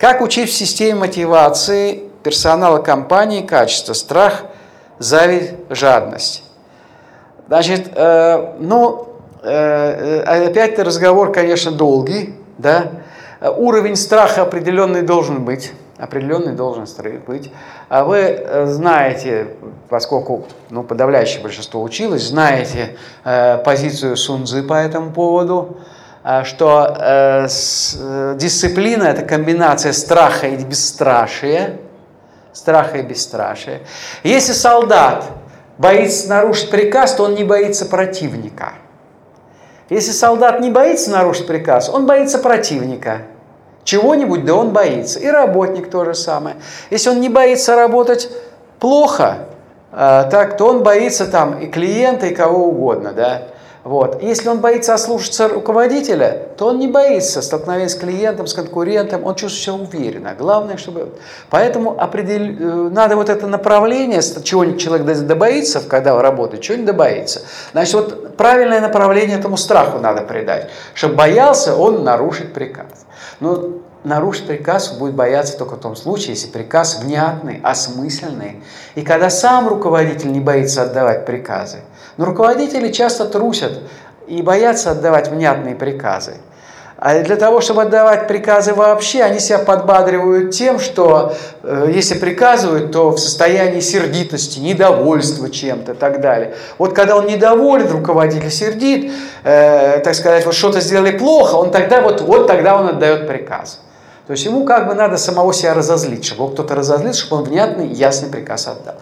Как учить в системе мотивации персонала компании качество? Страх, зависть, жадность. Значит, э, ну, э, э опять разговор, конечно, долгий, да. Уровень страха определенный должен быть определенный должен быть. А вы э, знаете, поскольку ну, подавляющее большинство училось, знаете э, позицию Сунзы по этому поводу, что э, э, дисциплина – это комбинация страха и бесстрашия. Страха и бесстрашия. Если солдат боится нарушить приказ, то он не боится противника. Если солдат не боится нарушить приказ, он боится противника – чего-нибудь, да он боится. И работник то же самое. Если он не боится работать плохо, э, так, то он боится там и клиента, и кого угодно, да. Вот. Если он боится ослушаться руководителя, то он не боится столкновения с клиентом, с конкурентом, он чувствует себя уверенно. Главное, чтобы... Поэтому определ... Э, надо вот это направление, чего-нибудь человек добоится, когда работает, чего-нибудь добоится. Значит, вот правильное направление этому страху надо придать, чтобы боялся он нарушить приказ. Но нарушить приказ будет бояться только в том случае, если приказ внятный, осмысленный. И когда сам руководитель не боится отдавать приказы. Но руководители часто трусят и боятся отдавать внятные приказы. А для того, чтобы отдавать приказы вообще, они себя подбадривают тем, что э, если приказывают, то в состоянии сердитости, недовольства чем-то и так далее. Вот когда он недоволен, руководитель сердит, э, так сказать, вот что-то сделали плохо, он тогда вот, вот тогда он отдает приказ. То есть ему как бы надо самого себя разозлить, чтобы его кто-то разозлил, чтобы он внятный, ясный приказ отдал.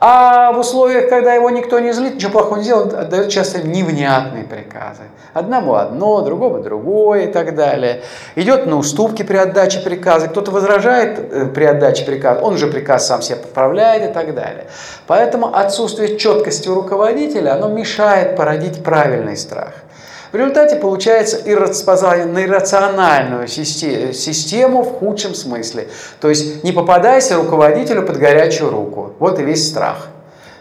А в условиях, когда его никто не злит, ничего плохого не делает, отдает часто невнятные приказы. Одному одно, другому другое и так далее. Идет на уступки при отдаче приказа. Кто-то возражает э, при отдаче приказа, он же приказ сам себе поправляет и так далее. Поэтому отсутствие четкости у руководителя, оно мешает породить правильный страх. В результате получается иррациональную систему в худшем смысле. То есть не попадайся руководителю под горячую руку. Вот и весь страх.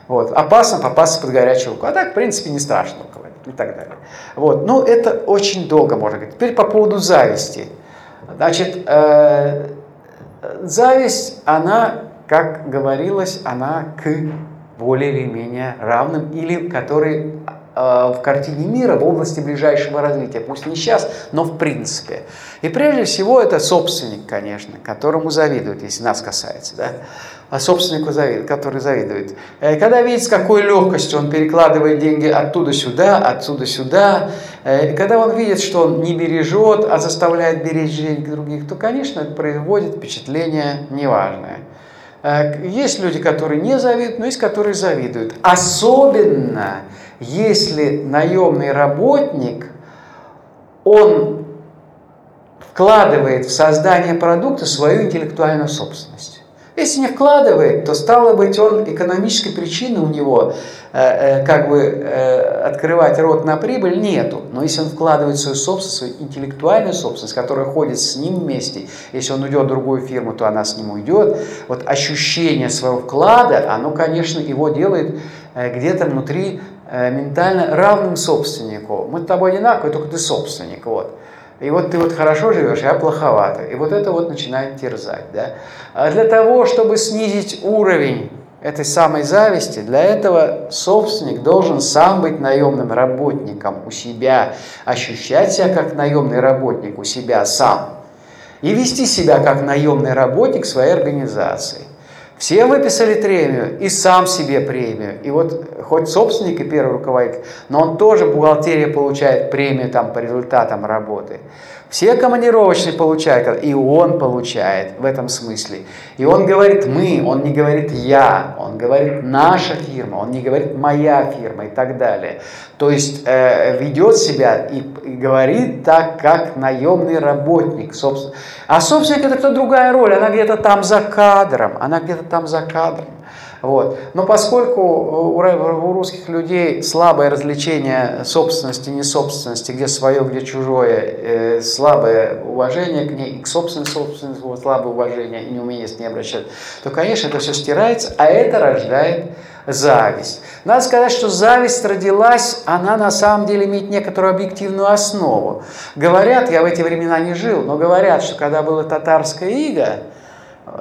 Вот. Опасно попасться под горячую руку. А так, в принципе, не страшно руководить и так далее. Вот. Но это очень долго можно говорить. Теперь по поводу зависти. Значит, э, зависть, она, как говорилось, она к более или менее равным или которые в картине мира в области ближайшего развития. Пусть не сейчас, но в принципе. И прежде всего это собственник, конечно, которому завидуют, если нас касается. Да? А собственнику, который завидует. Э, когда видит, с какой легкостью он перекладывает деньги оттуда сюда, отсюда сюда, э, когда он видит, что он не бережет, а заставляет беречь деньги других, то, конечно, это производит впечатление неважное. Есть люди, которые не завидуют, но есть, которые завидуют. Особенно, если наемный работник, он вкладывает в создание продукта свою интеллектуальную собственность. Если не вкладывает, то стало быть, он экономической причины у него э, э, как бы э, открывать рот на прибыль нету. Но если он вкладывает свою собственность, свою интеллектуальную собственность, которая ходит с ним вместе, если он уйдет в другую фирму, то она с ним уйдет, вот ощущение своего вклада, оно, конечно, его делает где-то внутри Э, ментально равным собственнику. Мы с тобой одинаковые, только ты собственник. Вот. И вот ты вот хорошо живешь, я плоховато. И вот это вот начинает терзать. Да? А для того, чтобы снизить уровень этой самой зависти, для этого собственник должен сам быть наемным работником у себя, ощущать себя как наемный работник у себя сам и вести себя как наемный работник своей организации. Все выписали премию, и сам себе премию. И вот хоть собственник и первый руководитель, но он тоже бухгалтерия получает премию там по результатам работы. Все командировочные получают, и он получает в этом смысле. И он говорит «мы», он не говорит «я», он говорит «наша фирма», он не говорит «моя фирма» и так далее. То есть э, ведет себя и, говорит так, как наемный работник. Собственно. А собственник это кто другая роль, она где-то там за кадром, она где-то там за кадром. Вот. Но поскольку у русских людей слабое развлечение собственности, несобственности, где свое, где чужое, э, слабое уважение к ней, к собственной собственности вот, слабое уважение и неумение с ней обращаться, то, конечно, это все стирается, а это рождает зависть. Надо сказать, что зависть родилась, она на самом деле имеет некоторую объективную основу. Говорят, я в эти времена не жил, но говорят, что когда было татарское иго,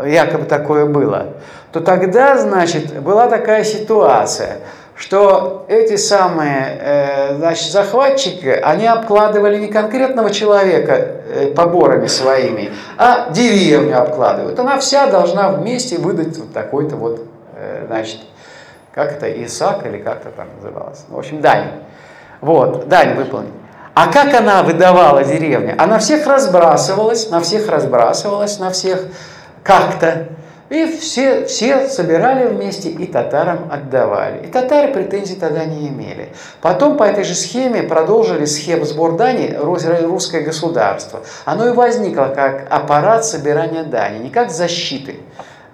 якобы такое было, то тогда, значит, была такая ситуация, что эти самые э, значит, захватчики, они обкладывали не конкретного человека э, поборами своими, а деревню обкладывают. Она вся должна вместе выдать вот такой-то вот, э, значит, как это, Исаак или как это там называлось. В общем, дань. Вот, дань выполнить. А как она выдавала деревню? Она всех разбрасывалась, на всех разбрасывалась, на всех как-то. И все, все собирали вместе и татарам отдавали. И татары претензий тогда не имели. Потом по этой же схеме продолжили схему сбор дани русское государство. Оно и возникло как аппарат собирания дани, не как защиты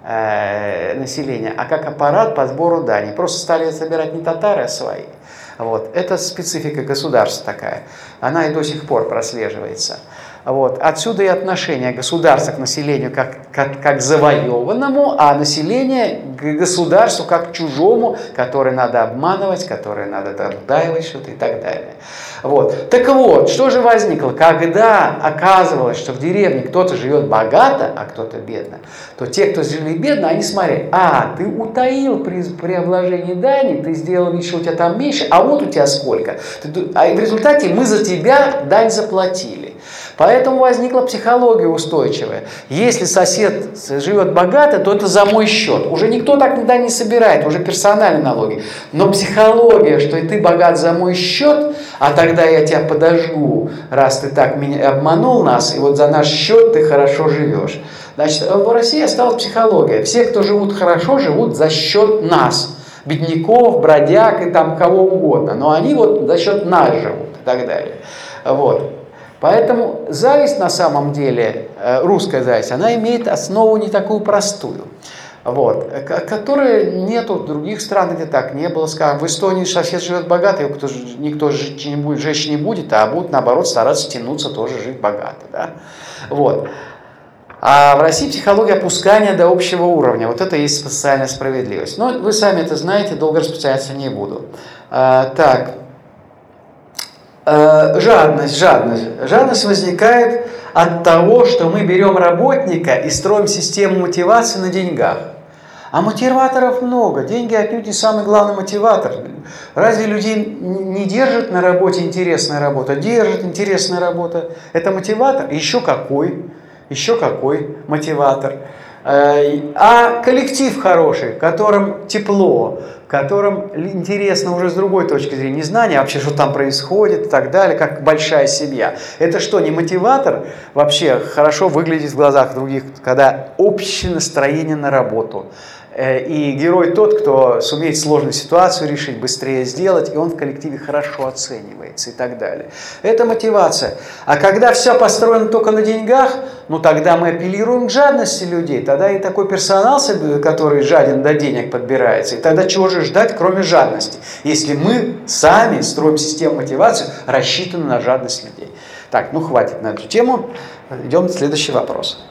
э, населения, а как аппарат по сбору дани. Просто стали собирать не татары, а свои. Вот. Это специфика государства такая. Она и до сих пор прослеживается. Вот. Отсюда и отношение государства к населению как, как, как завоеванному, а население к государству как чужому, который надо обманывать, который надо отдаивать что-то и так далее. Вот. Так вот, что же возникло? Когда оказывалось, что в деревне кто-то живет богато, а кто-то бедно, то те, кто жили бедно, они смотрели, а, ты утаил при, при обложении дани, ты сделал вид, у тебя там меньше, а вот у тебя сколько. А в результате мы за тебя дань заплатили. Поэтому возникла психология устойчивая. Если сосед живет богато, то это за мой счет. Уже никто так никогда не собирает, уже персональные налоги. Но психология, что и ты богат за мой счет, а тогда я тебя подожгу, раз ты так меня обманул нас, и вот за наш счет ты хорошо живешь. Значит, в России осталась психология. Все, кто живут хорошо, живут за счет нас. Бедняков, бродяг и там кого угодно. Но они вот за счет нас живут и так далее. Вот. Поэтому зависть на самом деле, э, русская зависть, она имеет основу не такую простую. Вот, которой нету в других странах, где так не было. Скажем, в Эстонии сосед живет богатый, кто, никто жить не будет, жечь не будет, а будут, наоборот, стараться тянуться тоже жить богато. Да? Вот. А в России психология опускания до общего уровня. Вот это и есть социальная справедливость. Но вы сами это знаете, долго распространяться не буду. А, так, жадность, жадность. Жадность возникает от того, что мы берем работника и строим систему мотивации на деньгах. А мотиваторов много. Деньги отнюдь не самый главный мотиватор. Разве людей не держит на работе интересная работа? Держит интересная работа. Это мотиватор? Еще какой? Еще какой мотиватор? Э, а коллектив хороший, в котором тепло, в котором интересно уже с другой точки зрения, не знания вообще, что там происходит и так далее, как большая семья. Это что, не мотиватор вообще хорошо выглядит в глазах других, когда общее настроение на работу? Э, и герой тот, кто сумеет сложную ситуацию решить, быстрее сделать, и он в коллективе хорошо оценивается и так далее. Это мотивация. А когда все построено только на деньгах, ну тогда мы апеллируем к жадности людей. Тогда и такой персонал, который жаден до денег подбирается. И тогда чего же ждать, кроме жадности, если мы сами строим систему мотивации, рассчитанную на жадность людей. Так, ну хватит на эту тему. Идем на следующий вопрос.